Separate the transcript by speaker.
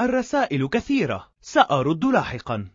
Speaker 1: الرسائل كثيرة. سأرد لاحقا.